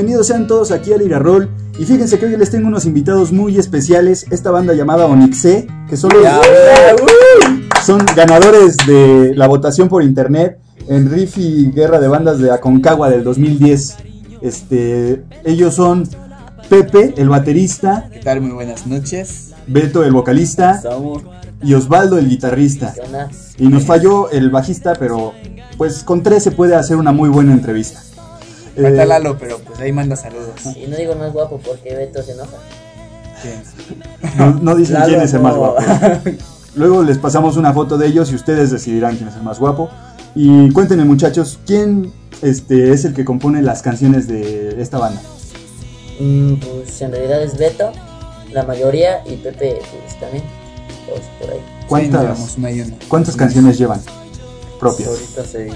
Bienvenidos sean todos aquí al Irarrol. Y fíjense que hoy les tengo unos invitados muy especiales. Esta banda llamada Onyxe, que solo son ganadores de la votación por internet en Riff y Guerra de Bandas de Aconcagua del 2010. Este, ellos son Pepe, el baterista, ¿Qué tal? Muy buenas noches. Beto, el vocalista, y Osvaldo, el guitarrista. Y nos falló el bajista, pero pues con tres se puede hacer una muy buena entrevista. Falta eh, Lalo, pero pues ahí manda saludos. Y no digo más guapo porque Beto se enoja. No, no, dicen quién es el más guapo. Luego les pasamos una foto de ellos y ustedes decidirán quién es el más guapo. Y cuéntenme muchachos, ¿quién este, es el que compone las canciones de esta banda? Mm, pues en realidad es Beto, la mayoría, y Pepe pues, también. Pues, por ahí. ¿Cuántas, canciones llevan propias? Ahorita 6.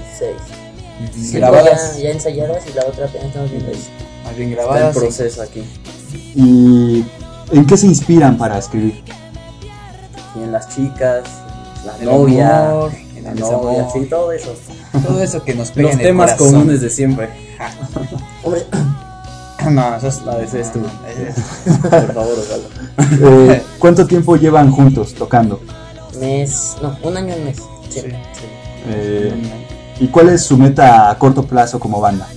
Sí, grabadas. Ya, ya, ensayadas y la otra apenas estamos viendo eso. Más bien grabadas. Está en proceso aquí. ¿Y en qué se inspiran para escribir? En las chicas, la el novia, amor, en la novia, sí, todo eso. Todo eso que nos pega Los en el temas corazón. comunes de siempre. Hombre. No, eso es, no, ese es tú. Ah, por favor, Osvaldo. Eh, ¿Cuánto tiempo llevan juntos tocando? Mes, no, un año y un mes. Sí. sí. sí. Eh, ¿Y cuál es su meta a corto plazo como banda?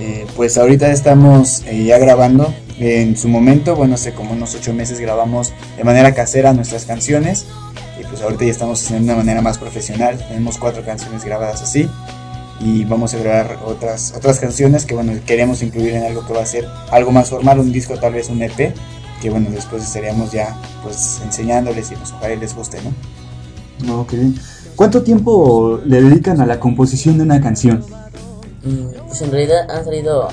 Eh, pues ahorita estamos eh, ya grabando. En su momento, bueno, hace como unos ocho meses grabamos de manera casera nuestras canciones. Y pues ahorita ya estamos haciendo de una manera más profesional. Tenemos cuatro canciones grabadas así. Y vamos a grabar otras, otras canciones que bueno, queremos incluir en algo que va a ser algo más formal, un disco, tal vez un EP. Que bueno, después estaríamos ya pues enseñándoles y pues ojalá les guste, ¿no? No, qué bien. ¿Cuánto tiempo le dedican a la composición de una canción? Mm, pues en realidad han salido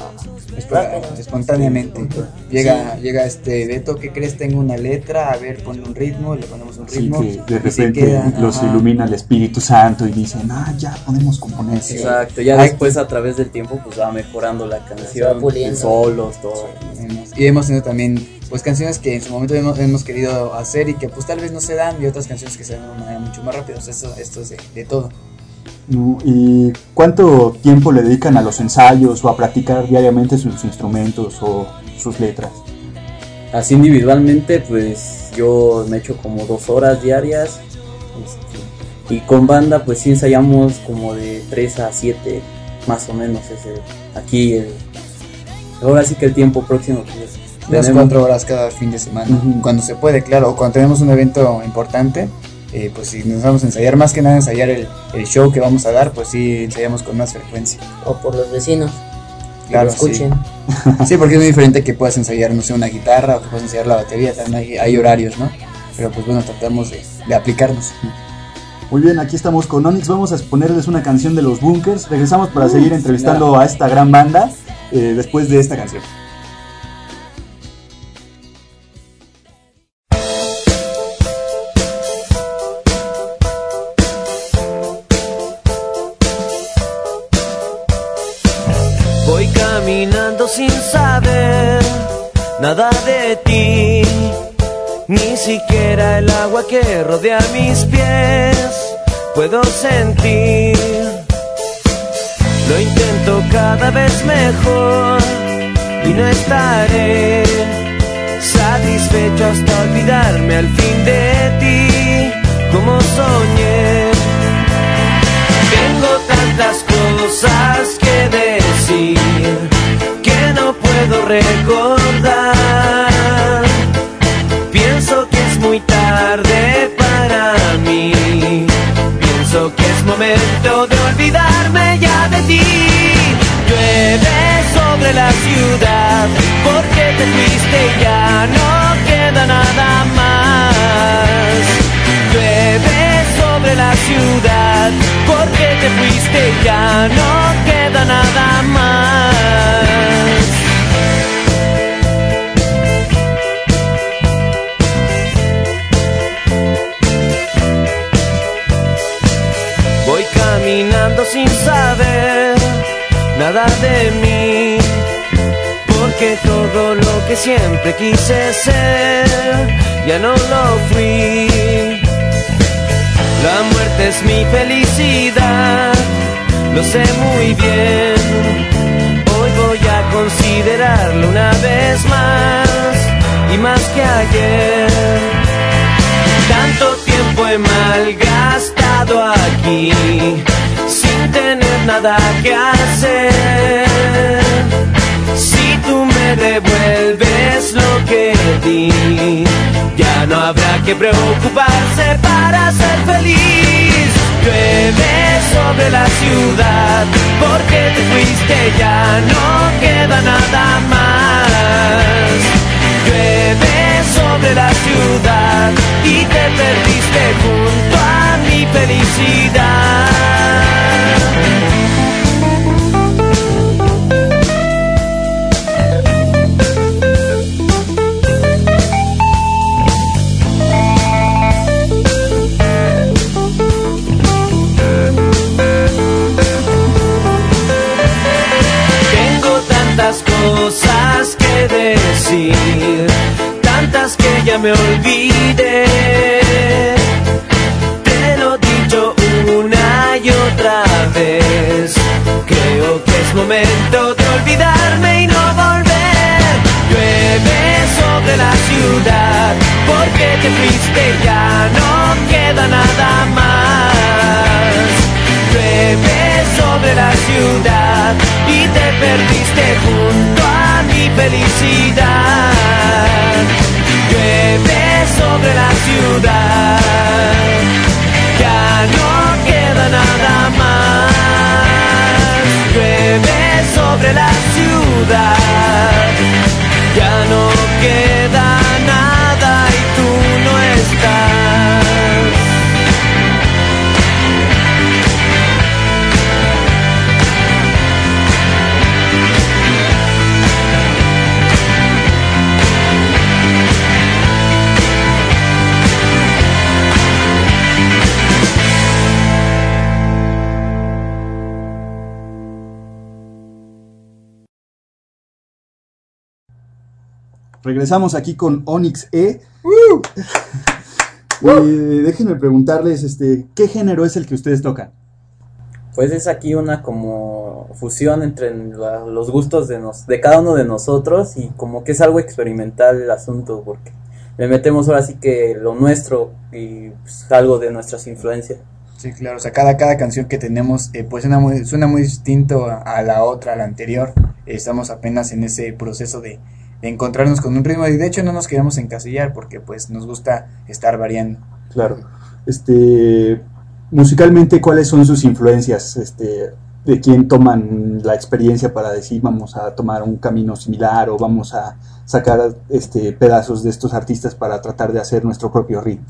rápido. espontáneamente. Llega, llega este Beto, ¿qué crees? Tengo una letra, a ver, ponle un ritmo, le ponemos un ritmo. que de repente queda, los ajá. ilumina el Espíritu Santo y dicen, ah, ya podemos componer. Sí. Exacto, ya Ay. después a través del tiempo pues va mejorando la canción, puliendo. los solos, todo. Hemos- Y hemos tenido también pues canciones que en su momento hemos, hemos querido hacer y que pues tal vez no se dan y otras canciones que se dan de una manera mucho más rápida. O sea, esto, esto es de, de todo. ¿Y cuánto tiempo le dedican a los ensayos o a practicar diariamente sus instrumentos o sus letras? Así individualmente pues yo me echo como dos horas diarias. este, y con banda pues sí ensayamos como de 3 a 7 más o menos ese aquí el, ahora sí que el tiempo próximo pues, Unas cuatro horas cada fin de semana. Cuando se puede, claro. O cuando tenemos un evento importante, eh, pues si nos vamos a ensayar, más que nada ensayar el, el show que vamos a dar, pues sí ensayamos con más frecuencia. O por los vecinos. que Claro, lo escuchen. Sí, porque es muy diferente que puedas ensayar, no sé, una guitarra o que puedas ensayar la batería, también hay, hay horarios, ¿no? Pero pues bueno, tratamos de, de aplicarnos. Muy bien, aquí estamos con Onyx. Vamos a ponerles una canción de los Bunkers. Regresamos para seguir entrevistando a esta gran banda eh, después de esta canción. Caminando sin saber nada de ti, ni siquiera el agua que rodea mis pies puedo sentir. Lo intento cada vez mejor y no estaré satisfecho hasta olvidarme al fin de ti, como soñé. Tengo tantas cosas recordar. Pienso que es muy tarde para mí. Pienso que es momento de olvidarme ya de ti. Llueve sobre la ciudad porque te fuiste y ya no queda nada más. Llueve sobre la ciudad porque te fuiste y ya no queda nada más. Nada de mí, porque todo lo que siempre quise ser ya no lo fui. La muerte es mi felicidad, lo sé muy bien. Hoy voy a considerarlo una vez más y más que ayer. Tanto tiempo he malgastado aquí nada que hacer. Si tú me devuelves lo que di, ya no habrá que preocuparse para ser feliz. Llueve sobre la ciudad, porque te fuiste ya no queda nada más. Llueve sobre la ciudad y te perdiste junto a mi felicidad. Tengo tantas cosas que decir, tantas que ya me olvidé. Momento de olvidarme y no volver. Llueve sobre la ciudad, porque te fuiste ya no queda nada más. Llueve sobre la ciudad y te perdiste junto a mi felicidad. Llueve sobre la ciudad, ya no queda nada más. Sobre la ciudad, Regresamos aquí con Onyx E. Eh, déjenme preguntarles, este, ¿qué género es el que ustedes tocan? Pues es aquí una como fusión entre la- los gustos de, nos, de cada uno de nosotros y como que es algo experimental el asunto porque le metemos ahora sí que lo nuestro y pues, algo de nuestras influencias. Sí, claro, o sea, cada, cada canción que tenemos eh, pues suena muy, suena muy distinto a, a la otra, a la anterior. Eh, estamos apenas en ese proceso de encontrarnos con un ritmo y de hecho no nos queremos encasillar porque pues nos gusta estar variando. Claro. Este, musicalmente, ¿cuáles son sus influencias? Este, ¿De quién toman la experiencia para decir vamos a tomar un camino similar o vamos a sacar este, pedazos de estos artistas para tratar de hacer nuestro propio ritmo?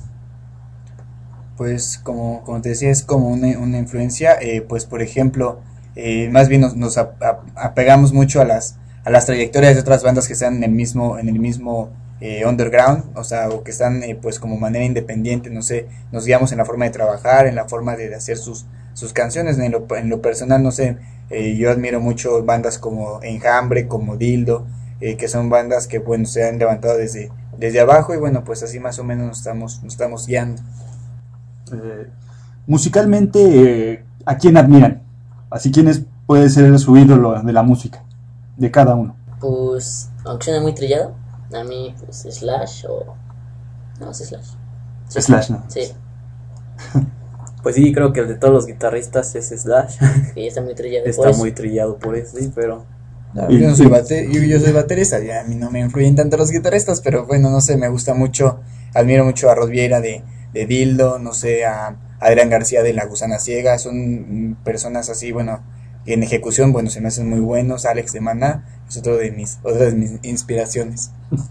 Pues como, como te decía, es como una, una influencia, eh, pues por ejemplo, eh, más bien nos, nos ap- ap- apegamos mucho a las, a las trayectorias de otras bandas que están en el mismo, en el mismo eh, underground, o sea, o que están eh, pues como manera independiente, no sé, nos guiamos en la forma de trabajar, en la forma de, hacer sus, sus canciones, en lo, en lo personal, no sé, eh, yo admiro mucho bandas como Enjambre, como Dildo, eh, que son bandas que bueno, se han levantado desde, desde abajo y bueno, pues así más o menos nos estamos, nos estamos guiando. Musicalmente, ¿a quién admiran? Así, ¿quién es- puede ser su ídolo de la música? De cada uno. Pues, aunque suene muy trillado, a mí, pues, Slash o... No, es Slash. Sí. Slash, ¿no? Sí, Pues sí, creo que el de todos los guitarristas es Slash. sí, está muy trillado. por Está eso. muy trillado por eso, sí, pero No, Y- yo, no soy bate- yo, yo soy baterista, ya a mí no me influyen tanto los guitarristas, pero bueno, no sé, me gusta mucho, admiro mucho a Rod Vieira de, de Dildo, no sé, a Adrián García de La Gusana Ciega, son mm, personas así, bueno, en ejecución, bueno, se me hacen muy buenos, Alex de Maná es otro de mis, otra de mis inspiraciones.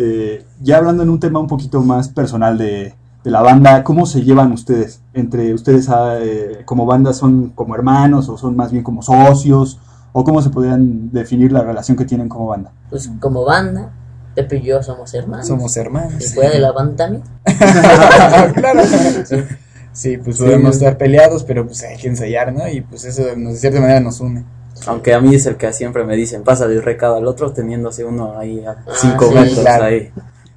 Eh, ya hablando en un tema un poquito más personal de, de la banda, ¿cómo se llevan ustedes? Entre ustedes ah, eh, como banda son como hermanos o son más bien como socios o cómo se podrían definir la relación que tienen como banda. Pues, como banda, Pepe y yo somos hermanos. Somos hermanos. Y fuera de la banda también. claro. Sí, pues Sí. podemos estar peleados, pero pues hay que ensayar, ¿no? Y pues eso nos- de cierta manera nos une. aunque a mí es el que siempre me dicen, pasa el recado al otro teniéndose uno ahí a Ah, cinco sí, metros claro. ahí.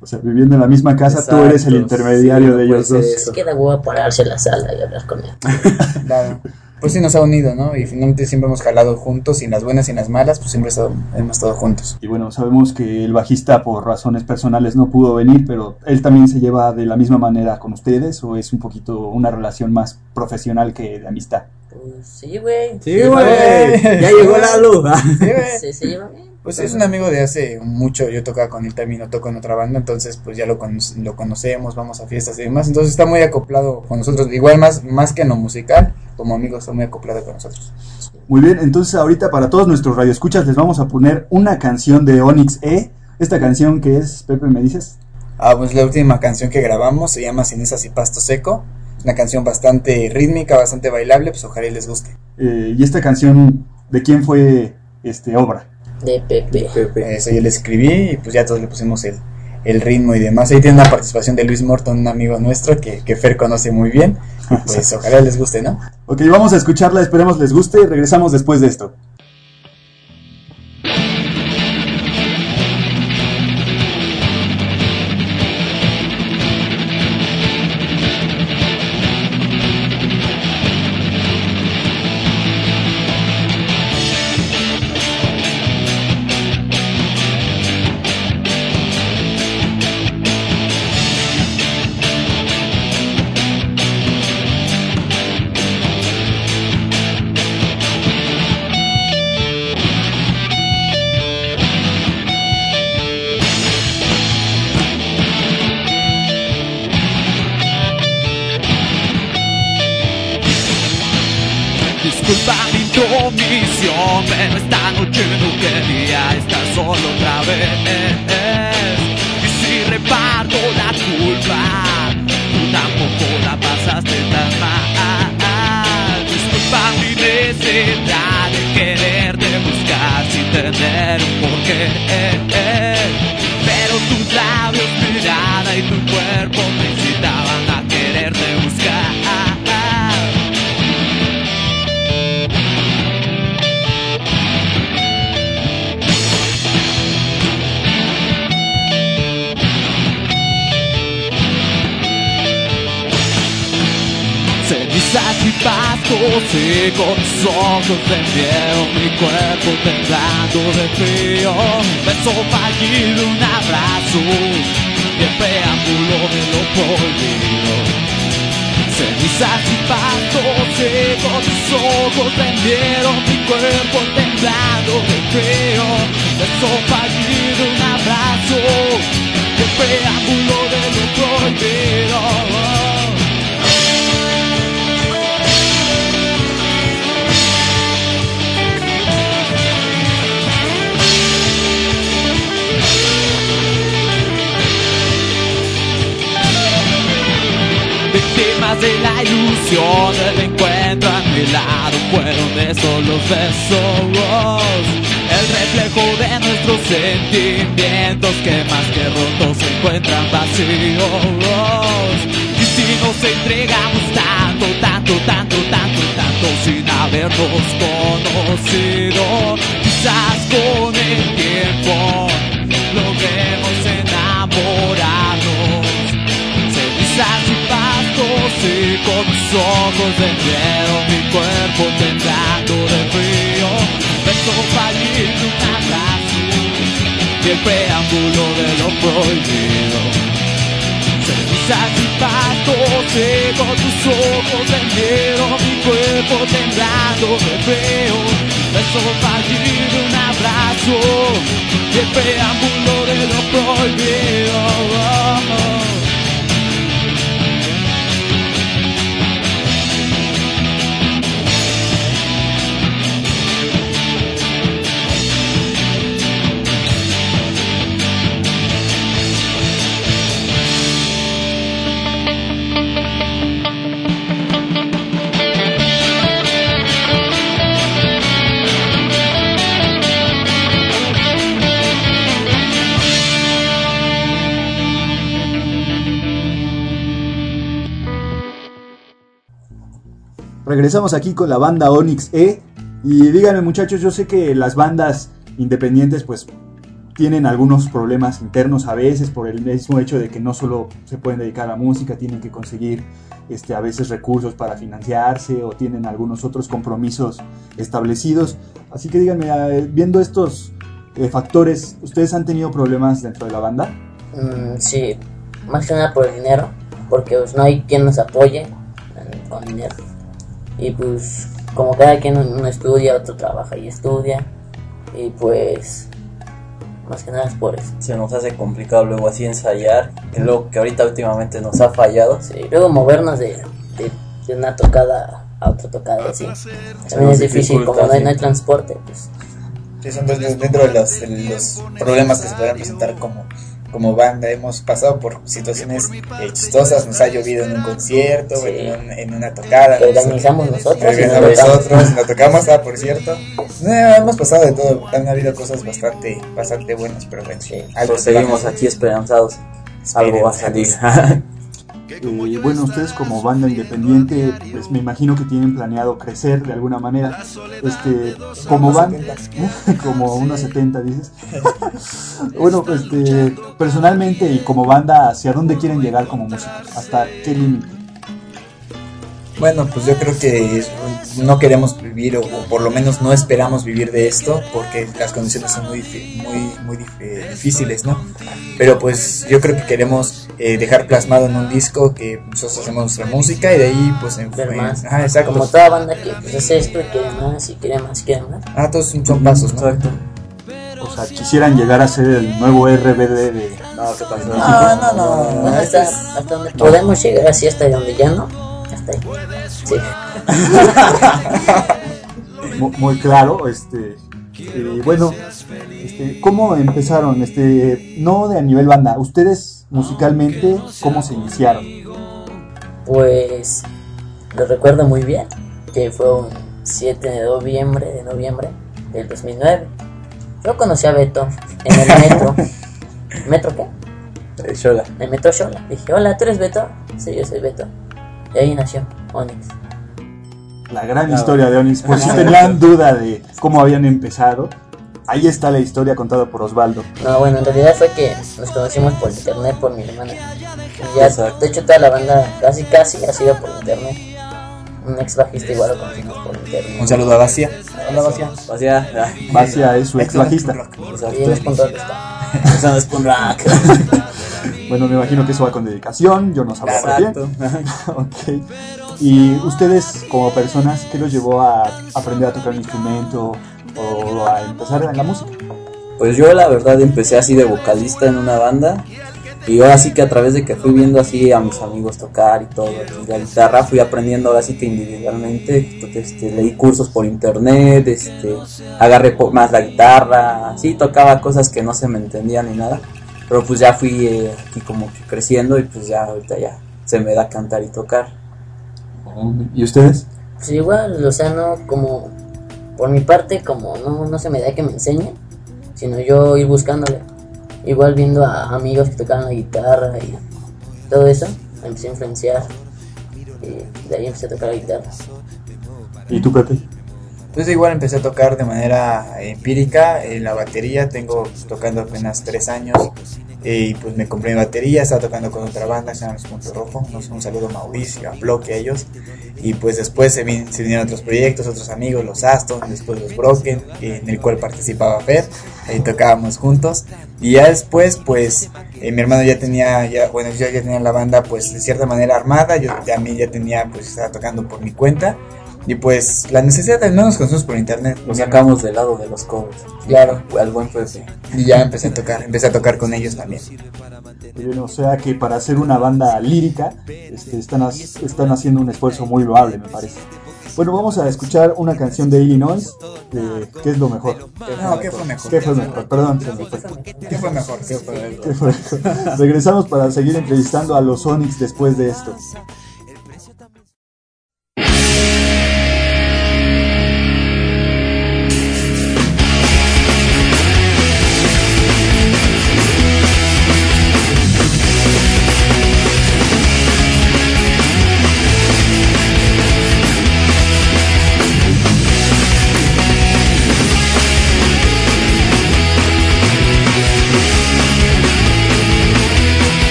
O sea, viviendo en la misma casa, tú eres el Exacto, intermediario sí, de ellos puede dos. ser. Es que da huevo pararse en la sala y hablar con él. Claro. Pues sí nos ha unido, ¿no? Y finalmente siempre hemos jalado juntos, y en las buenas y en las malas, pues siempre estado- hemos estado juntos. Y bueno, sabemos que el bajista por razones personales no pudo venir, pero él también se lleva de la misma manera con ustedes o es un poquito una relación más profesional que de amistad. Pues sí, güey. Sí, güey. Ya llegó Lalo. Sí, güey. Se, se lleva bien. Pues es un amigo de hace mucho, yo tocaba con él también, no toco en otra banda, entonces pues ya lo, cono- lo conocemos, vamos a fiestas y demás, entonces está muy acoplado con nosotros, igual más, más que en lo musical, como amigo está muy acoplado con nosotros. Muy bien, entonces ahorita para todos nuestros radioescuchas les vamos a poner una canción de Onyx E. Esta canción que es, Pepe, ¿me dices? Ah, pues la última canción que grabamos se llama Cenizas y Pasto Seco, una canción bastante rítmica, bastante bailable, pues ojalá y les guste. Eh, y esta canción, ¿de quién fue este obra? De Pepe. Pepe. Eso yo le escribí y pues ya todos le pusimos el, el ritmo y demás. Ahí tiene una participación de Luis Morton, un amigo nuestro que, que Fer conoce muy bien. Pues ojalá les guste, ¿no? Ok, vamos a escucharla, esperemos les guste y regresamos después de esto. Cenizas y pasto seco, tus ojos vendieron mi cuerpo temblando de frío. Un beso fallido, un abrazo y el preámbulo de lo prohibido. Cenizas y pasto seco, tus ojos vendieron mi cuerpo temblando de frío. Un beso fallido, un abrazo y el preámbulo de lo prohibido. De la ilusión del encuentro a mi lado fueron esos los besos. El reflejo de nuestros sentimientos que más que rotos se encuentran vacíos. Y si nos entregamos tanto, tanto, tanto, tanto, tanto sin habernos conocido Quizás con el tiempo logremos enamorarnos. Cenizas y con tus ojos vendieron mi cuerpo temblando de frío. Beso fallido, un abrazo y el preámbulo de lo prohibido. Cenizas y pastos y con tus ojos vendieron mi cuerpo temblando de frío. Beso fallido, un abrazo y el preámbulo de lo prohibido. Regresamos aquí con la banda Onyx E. Y díganme muchachos, yo sé que las bandas independientes pues tienen algunos problemas internos a veces por el mismo hecho de que no solo se pueden dedicar a la música, tienen que conseguir este, a veces recursos para financiarse o tienen algunos otros compromisos establecidos. Así que díganme, viendo estos eh, factores, ¿ustedes han tenido problemas dentro de la banda? Mm, sí, más que nada por el dinero, porque pues no hay quien nos apoye eh, con dinero. Y pues como cada quien uno estudia, otro trabaja y estudia, y pues más que nada es por eso. Se nos hace complicado luego así ensayar, que luego que ahorita últimamente nos ha fallado. Sí, luego movernos de, de, de una tocada a otra tocada, así. También es difícil, como no hay, no hay transporte, pues Sí, son de- dentro de los, de los problemas que se pueden presentar como, como banda. Hemos pasado por situaciones eh, chistosas, nos ha llovido en un concierto, Sí. en, un- en una tocada. organizamos nosotros. tocamos. nosotros, nos tocamos, ah, por cierto. No, hemos pasado de todo, han habido cosas bastante, bastante buenas, pero bueno, Sí. algo seguimos aquí esperanzados. Algo va a salir. Eh, bueno, ustedes como banda independiente, pues me imagino que tienen planeado crecer de alguna manera. Este, como banda, como unos 70 dices. bueno, este, personalmente y como banda, ¿hacia dónde quieren llegar como músicos? ¿Hasta qué límite? Bueno, pues yo creo que no queremos vivir, o, o por lo menos no esperamos vivir de esto, porque las condiciones son muy, muy, muy dif- eh, difíciles, ¿no? Pero pues yo creo que queremos eh, dejar plasmado en un disco que nosotros hacemos nuestra música y de ahí pues en, más. ajá, exacto. Como toda banda que pues hace esto y quiere más y quiere más y quiere más. Ah, todos son, son pasos, ¿no? Exacto. O sea, quisieran llegar a ser el nuevo RBD de... No, ¿qué pasó? No, no, no. Bueno, hasta, hasta donde podemos llegar así hasta donde ya no. Hasta ahí. Sí. mu- muy claro, este, eh, bueno, este, ¿cómo empezaron? Este, no de a nivel banda, ustedes musicalmente, ¿cómo se iniciaron? Pues lo recuerdo muy bien, que fue un 7 de noviembre, de noviembre del 2009. Yo conocí a Beto en el metro. ¿Metro qué? Eh, Shoga. En el metro Shola. Dije, hola, ¿tú eres Beto? Sí, yo soy Beto. Y ahí nació Onyx. La gran historia de Onix, por si tenían duda de cómo habían empezado, ahí está la historia contada por Osvaldo. No, bueno, en realidad fue que nos conocimos por internet por mi hermana. Y ya, Exacto. de hecho, toda la banda casi casi ha sido por internet. Un ex bajista igual lo conocimos por internet. Un saludo a Basia. Hola, Basia. Vacía. Ah, Basia es su ex bajista. Y punto de está. Eso no es punk rock. Bueno, me imagino que eso va con dedicación, yo no sabía por Exacto. qué. Ok. Y ustedes, como personas, ¿qué los llevó a aprender a tocar un instrumento o a empezar en la música? Pues yo la verdad empecé así de vocalista en una banda y ahora sí que a través de que fui viendo así a mis amigos tocar y todo, y la guitarra fui aprendiendo ahora sí que individualmente, este, leí cursos por internet, este, agarré más la guitarra, sí tocaba cosas que no se me entendían ni nada, pero pues ya fui eh, aquí como que creciendo y pues ya ahorita ya se me da cantar y tocar. ¿Y ustedes? Pues igual, o sea, no como. Por mi parte, como no, no se me da que me enseñen, sino yo ir buscándole. Igual viendo a amigos que tocaban la guitarra y todo eso, me empecé a influenciar. Y de ahí empecé a tocar la guitarra. ¿Y tú, Pepe? Entonces igual empecé a tocar de manera empírica en la batería, tengo tocando apenas tres años eh, y pues me compré mi batería, estaba tocando con otra banda, se llama Los Puntos Rojo, un saludo a Mauricio, a Bloque, a ellos, y pues después se, vin- se vinieron otros proyectos, otros amigos, los Aston, después los Broken, eh, en el cual participaba Fer, ahí tocábamos juntos, y ya después pues eh, mi hermano ya tenía, ya, bueno yo ya tenía la banda pues de cierta manera armada, yo también ya tenía pues estaba tocando por mi cuenta, y pues la necesidad de no nos conocemos por internet. Lo sacamos del lado de los covers. Claro. Al buen Pepe. Y ya empecé a tocar, empecé a tocar con ellos también. Bien, o sea que para hacer una banda lírica este, están, están haciendo un esfuerzo muy loable, me parece. Bueno, vamos a escuchar una canción de Illinois, de ¿Qué es lo mejor? No, ¿qué fue mejor? ¿Qué fue mejor? Perdón, se me fue. ¿Qué fue mejor? ¿Qué fue mejor? ¿Qué fue mejor? Regresamos para seguir entrevistando a los Sonics después de esto.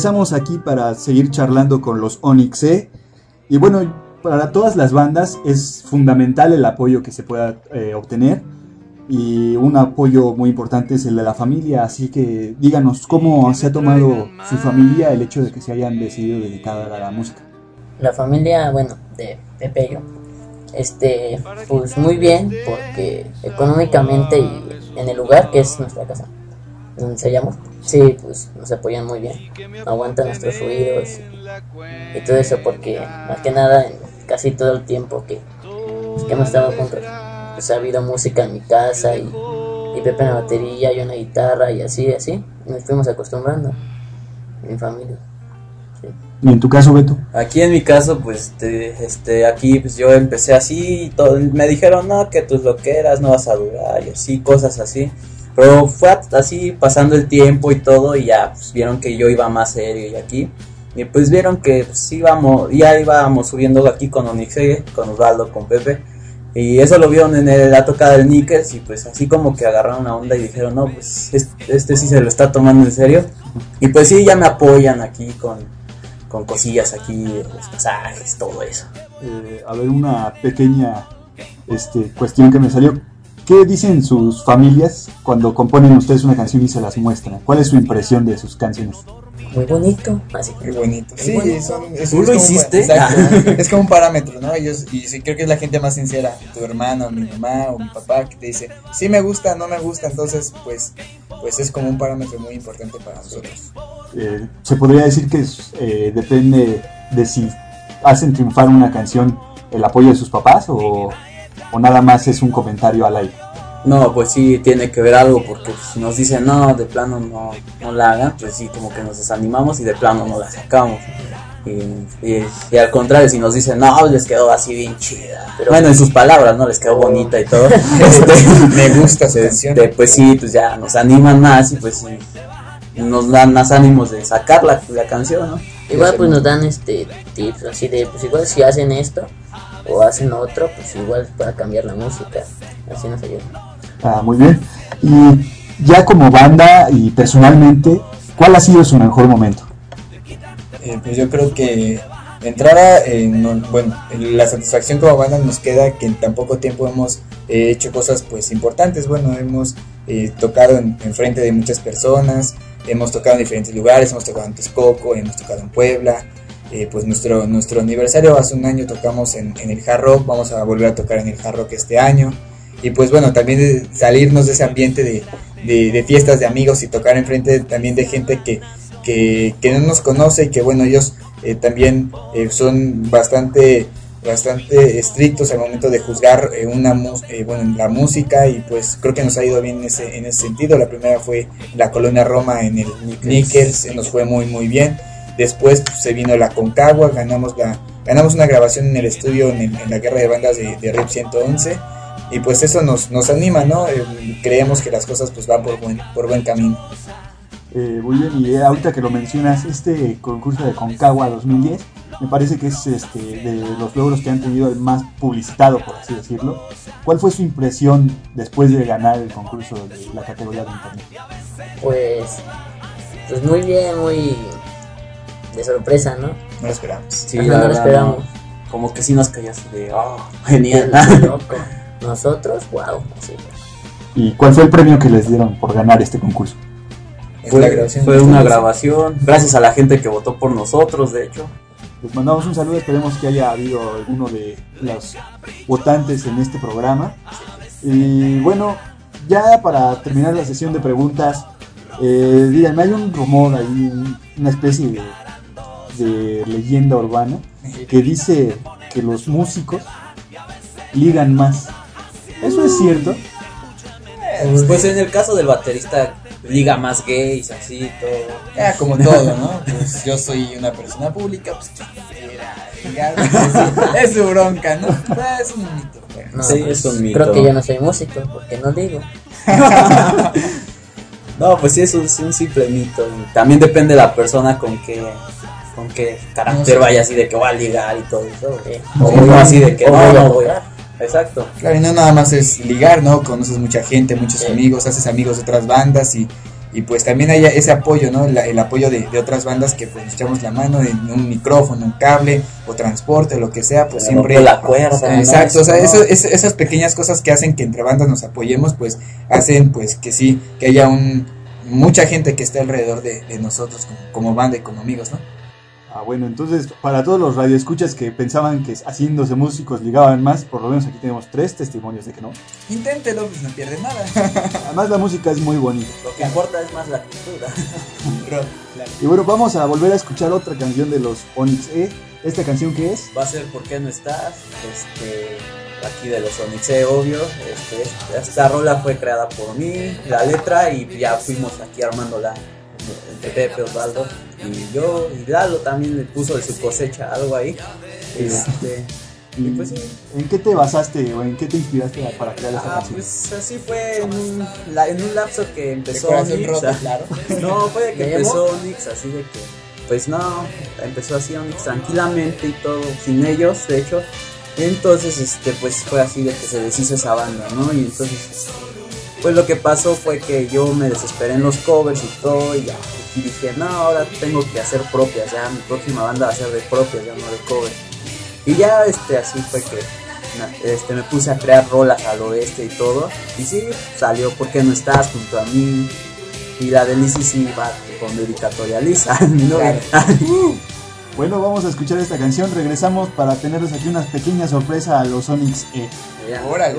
Regresamos aquí para seguir charlando con los Onyx E. Y bueno, para todas las bandas es fundamental el apoyo que se pueda eh, obtener. Y un apoyo muy importante es el de la familia. Así que díganos cómo se ha tomado su familia el hecho de que se hayan decidido dedicar a la música. La familia, bueno, de Pepe y yo, este, pues muy bien, porque económicamente y en el lugar que es nuestra casa, llama, sí, pues nos apoyan muy bien, aguantan nuestros ruidos y, y todo eso, porque más que nada, en casi todo el tiempo que, pues, que hemos estado juntos, pues ha habido música en mi casa y, y Pepe en la batería, yo en la guitarra y así, así, y nos fuimos acostumbrando, mi familia. sí. Y en tu caso, Beto. Aquí en mi caso, pues, este, este, aquí, pues yo empecé así, y todo, me dijeron, no, que tus loqueras no vas a durar, y así, cosas así. Pero fue así, pasando el tiempo y todo, y ya, pues, vieron que yo iba más serio y aquí. Y pues vieron que, pues, íbamos, ya íbamos subiendo aquí con Onixe, con Osvaldo, con Pepe. Y eso lo vieron en el- la tocada del Nickers, y pues así como que agarraron una onda y dijeron, no, pues, este, este sí se lo está tomando en serio. Y pues sí, ya me apoyan aquí con, con cosillas aquí, los pasajes, todo eso. Eh, a ver, una pequeña este, cuestión que me salió. ¿Qué dicen sus familias cuando componen ustedes una canción y se las muestran? ¿Cuál es su impresión de sus canciones? Muy bonito, así. Muy bonito. Muy Sí, bonito. son- es, ¿Tú es lo como un- hiciste? exacto, es como un parámetro, ¿no? Ellos, y sí, creo que es la gente más sincera, tu hermano, mi mamá o mi papá, que te dice, sí me gusta, no me gusta, entonces, pues, pues es como un parámetro muy importante para nosotros. Eh, se podría decir que es, eh, depende de si hacen triunfar una canción el apoyo de sus papás o, o nada más es un comentario al aire. No, pues sí, tiene que ver algo, porque si nos dicen, no, de plano no, no la hagan, pues sí, como que nos desanimamos y de plano no la sacamos. Y, y- y al contrario, si nos dicen, no, les quedó así bien chida. Pero bueno, en sus palabras, ¿no? Les quedó bonita y todo. Este, Me gusta su este, canción. pues sí, pues ya nos animan más y pues sí, nos dan más ánimos de sacar la, la canción, ¿no? Igual pues nos dan este tips así de pues igual si hacen esto o hacen otro, pues igual para cambiar la música. Así nos ayuda. Ah, muy bien. Y ya como banda y personalmente, ¿cuál ha sido su mejor momento? Eh, pues yo creo que de entrada, eh, no- bueno, la satisfacción como banda nos queda que en tan poco tiempo hemos eh, hecho cosas pues importantes. Bueno, hemos eh, tocado en, en frente de muchas personas, hemos tocado en diferentes lugares, hemos tocado en Texcoco, hemos tocado en Puebla. Eh, pues nuestro, nuestro aniversario hace un año tocamos en, en el Hard Rock, vamos a volver a tocar en el Hard Rock este año. Y pues bueno, también salirnos de ese ambiente de, de, de fiestas de amigos y tocar enfrente también de gente que, que, que no nos conoce y que bueno, ellos eh, también eh, son bastante bastante estrictos al momento de juzgar eh, una eh, bueno, la música y pues creo que nos ha ido bien en ese, en ese sentido. La primera fue la Colonia Roma en el Nickels, nos fue muy muy bien. Después pues, se vino la Concagua, ganamos la ganamos una grabación en el estudio en, el- en la guerra de bandas de, de Rip 111 y pues eso nos, nos anima, ¿no? Eh, creemos que las cosas pues van por buen, por buen camino. Eh, muy bien, y eh, ahorita que lo mencionas, este concurso de Concagua 2010 me parece que es este, de los logros que han tenido el más publicitado, por así decirlo. ¿Cuál fue su impresión después de ganar el concurso de la categoría de internet? Pues pues muy bien, muy de sorpresa, ¿no? No lo esperamos. Sí, Ajá, la no lo verdad, esperamos. no. Como que sí nos callaste de, oh, genial. Qué loco. Nosotros, wow, así. ¿Y cuál fue el premio que les dieron por ganar este concurso? Fue, grabación fue una grabación, gracias a la gente que votó por nosotros, de hecho. Les mandamos un saludo, esperemos que haya habido alguno de los votantes en este programa. Y bueno, ya para terminar la sesión de preguntas, eh, díganme, hay un rumor ahí, un- una especie de, de leyenda urbana que dice que los músicos ligan más. ¿Eso es cierto? Pues en el caso del baterista, liga más gays, así, todo. Ya, como todo, ¿no? Pues yo soy una persona pública, pues ligar, pues, es su bronca, ¿no? Pues, es un mito. No, Sí, pues, es un mito. Creo que yo no soy músico, porque no digo. No, pues sí, eso es un simple mito. También depende de la persona con qué, con qué carácter No vaya así de que va a ligar y todo eso. O así de que no, voy a. Exacto. Claro, y no nada más es ligar, ¿no? Conoces mucha gente, muchos Sí. amigos, haces amigos de otras bandas y, y pues también hay ese apoyo, ¿no? La- el apoyo de, de otras bandas que pues echamos la mano en un micrófono, un cable o transporte o lo que sea, pues Me siempre... la cuerda, ¿no? Exacto, o sea, Eso, es- esas pequeñas cosas que hacen que entre bandas nos apoyemos, pues hacen pues que sí, que haya un mucha gente que esté alrededor de, de nosotros como, como banda y como amigos, ¿no? Ah, bueno, entonces para todos los radioescuchas que pensaban que haciéndose músicos ligaban más, por lo menos aquí tenemos tres testimonios de que no. Inténtelo, pues no pierdes nada. Además la música es muy bonita. Lo que importa es más la cultura. Rock, claro. Y bueno, vamos a volver a escuchar otra canción de los Onyx E. ¿Esta canción qué es? Va a ser ¿Por qué no estás? Este, aquí de los Onyxe, obvio. Este, esta- rola fue creada por mí, la letra, y ya fuimos aquí armándola entre Pepe, Osvaldo y yo. Y Lalo también le puso de su cosecha algo ahí. Este, y pues sí. ¿En qué te basaste o en qué te inspiraste para crear esta Ah, canción? pues así fue en un, la- en un lapso que empezó Onyx, roto, ah, claro. No, fue de que ¿Me empezó Onyx así de que, pues no, empezó así Onyx tranquilamente y todo, sin ellos, de hecho. Entonces, este, pues fue así de que se deshizo esa banda, ¿no? Y entonces, pues lo que pasó fue que yo me desesperé en los covers y todo, y ya, y dije, no, ahora tengo que hacer propias, ya mi próxima banda va a ser de propias, ya no de covers. Y ya, este, así fue que na- este, me puse a crear rolas al oeste y todo. Y sí, salió porque no estás junto a mí. Y la de Lizzy sí va con dedicatoria Lisa, mi novia. Bueno, vamos a escuchar esta canción. Regresamos para tenerles aquí una pequeña sorpresa a los Onyx E. Órale.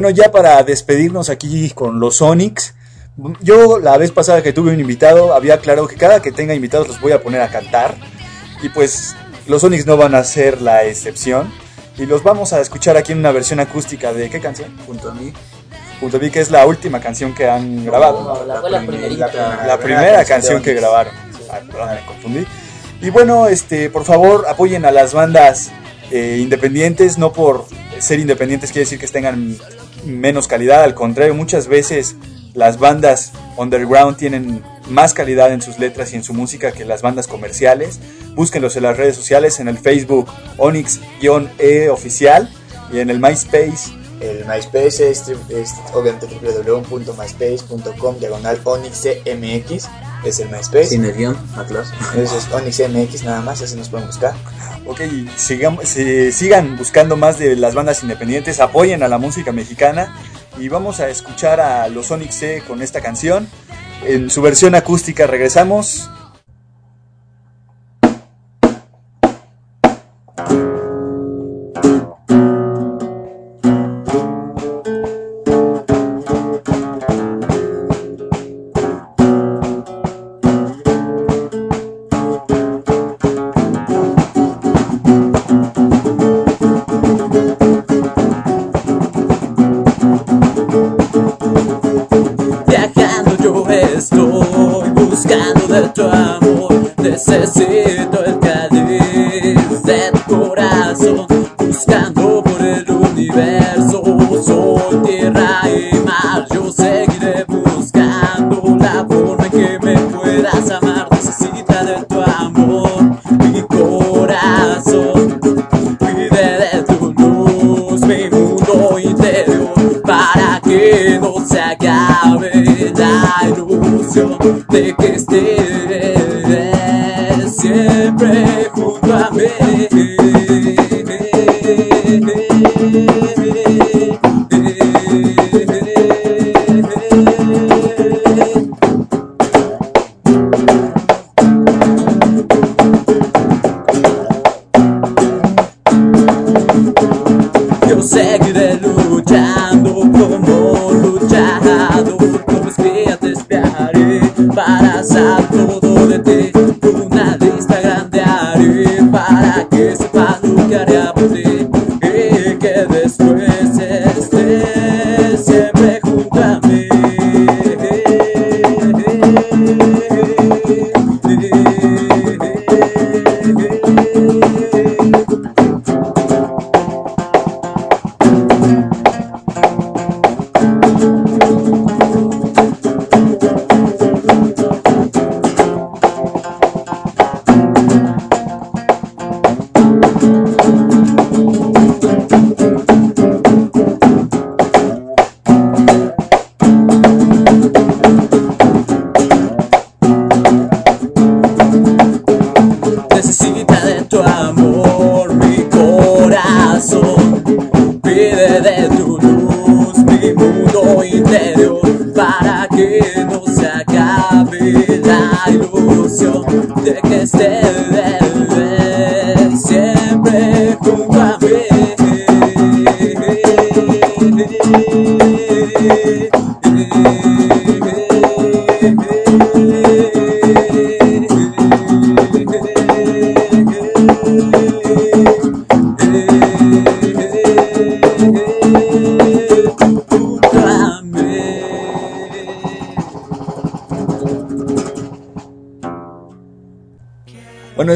Bueno, ya para despedirnos aquí con los Sonics, yo la vez pasada que tuve un invitado había aclarado que cada que tenga invitados los voy a poner a cantar. Y pues los Sonics no van a ser la excepción. Y los vamos a escuchar aquí en una versión acústica de ¿qué canción? Junto a mí. Junto a mí, que es la última canción que han grabado. No, la, fue la primerita. La, la primera canción que grabaron. Ah, perdón, me confundí. Y bueno, este, por favor, apoyen a las bandas eh, independientes. No por ser independientes quiere decir que tengan menos calidad. Al contrario, muchas veces las bandas underground tienen más calidad en sus letras y en su música que las bandas comerciales. Búsquenlos en las redes sociales, en el Facebook Onyx-E oficial y en el MySpace El MySpace es, es obviamente www.myspace.com diagonal OnyxMX. Es el MySpace. Sin el guion, Atlas. Eso es OnyxMX nada más, así nos pueden buscar. Ok, sigam- se- sigan buscando más de las bandas independientes, apoyen a la música mexicana y vamos a escuchar a los Sonic C con esta canción. En su versión acústica regresamos. Ilusión de que estés siempre junto a mí.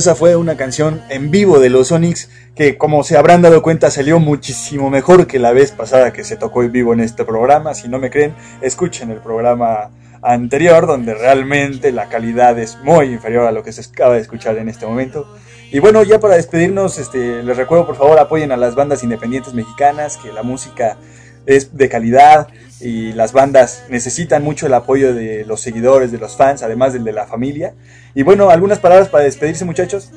Esa fue una canción en vivo de los Sonics que como se habrán dado cuenta salió muchísimo mejor que la vez pasada que se tocó en vivo en este programa. Si no me creen, escuchen el programa anterior donde realmente la calidad es muy inferior a lo que se acaba de escuchar en este momento. Y bueno, ya para despedirnos, este, les recuerdo por favor apoyen a las bandas independientes mexicanas, que la música es de calidad y las bandas necesitan mucho el apoyo de los seguidores, de los fans, además del de la familia. Y bueno, algunas palabras para despedirse muchachos.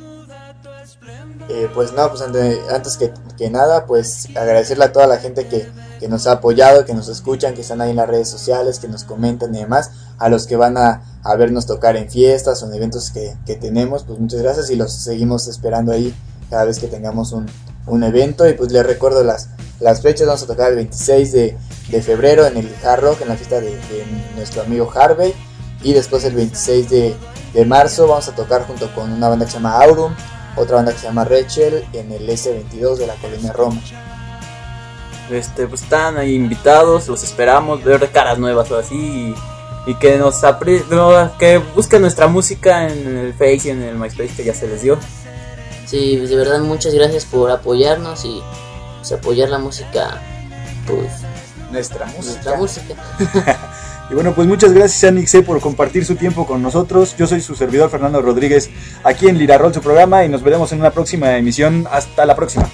Eh, pues no, pues ante- antes que, que nada, pues agradecerle a toda la gente que, que nos ha apoyado, que nos escuchan, que están ahí en las redes sociales, que nos comentan y demás, a los que van a, a vernos tocar en fiestas o en eventos que, que tenemos, pues muchas gracias y los seguimos esperando ahí cada vez que tengamos un, un evento y pues les recuerdo las, las fechas, vamos a tocar el 26 de, de febrero en el Hard Rock, en la fiesta de, de nuestro amigo Harvey. Y después el 26 de, de marzo vamos a tocar junto con una banda que se llama Aurum, otra banda que se llama Rachel en el S22 de la colonia Roma. Este, pues están ahí invitados, los esperamos, ver caras nuevas o así. Y, y que nos apre no, que busquen nuestra música en el Face y en el MySpace que ya se les dio. Sí, pues de verdad muchas gracias por apoyarnos y pues, apoyar la música, pues Nuestra música. nuestra música. Y bueno, pues muchas gracias a Nixe por compartir su tiempo con nosotros. Yo soy su servidor Fernando Rodríguez, aquí en Lirarrol, su programa, y nos veremos en una próxima emisión. Hasta la próxima.